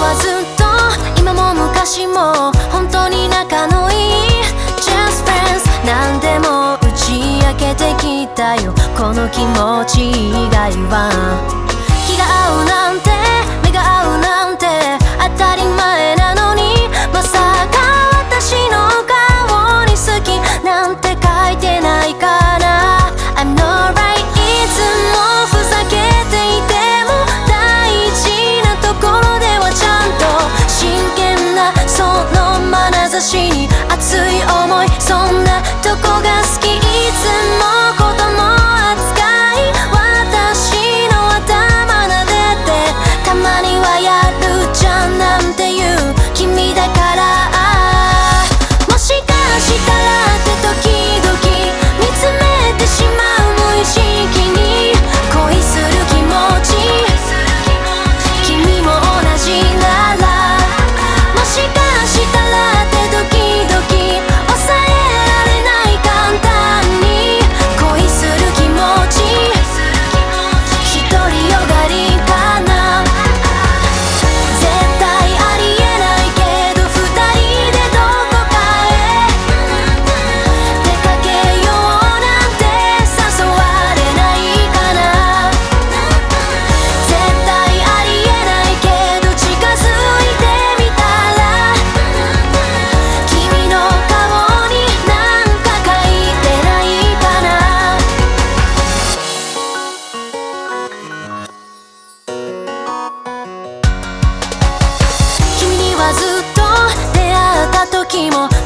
はずっと今も昔も本当に仲のいい Just friends 何でも打ち明けてきたよこの気持ち以外は気が合うなんてどこが好きいつもにも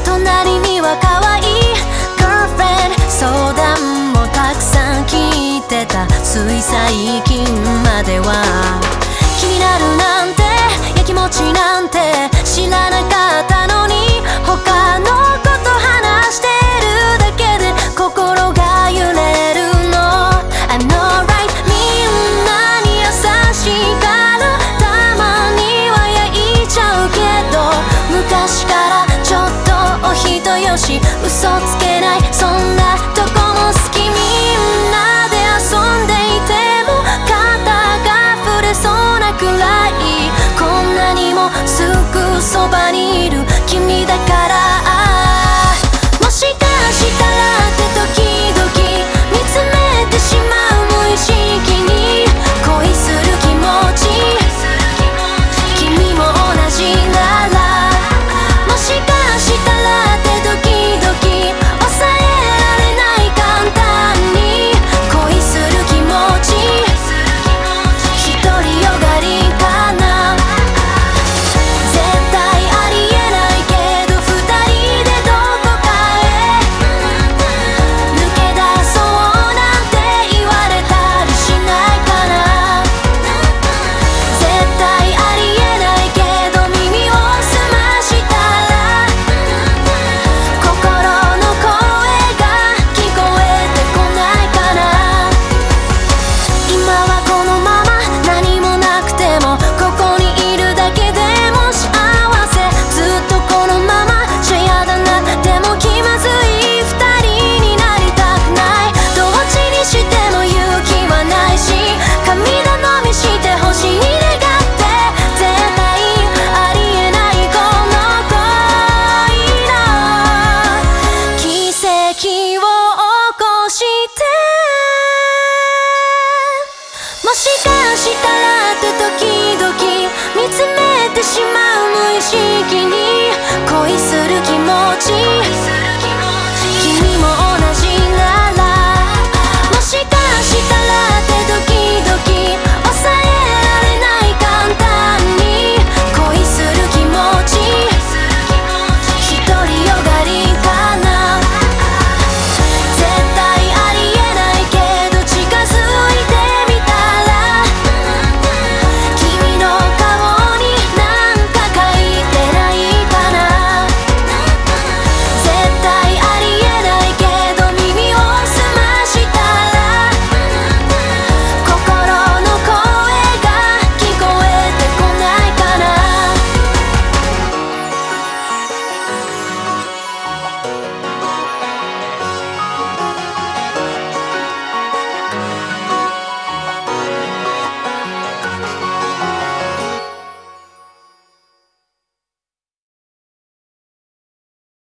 気持ち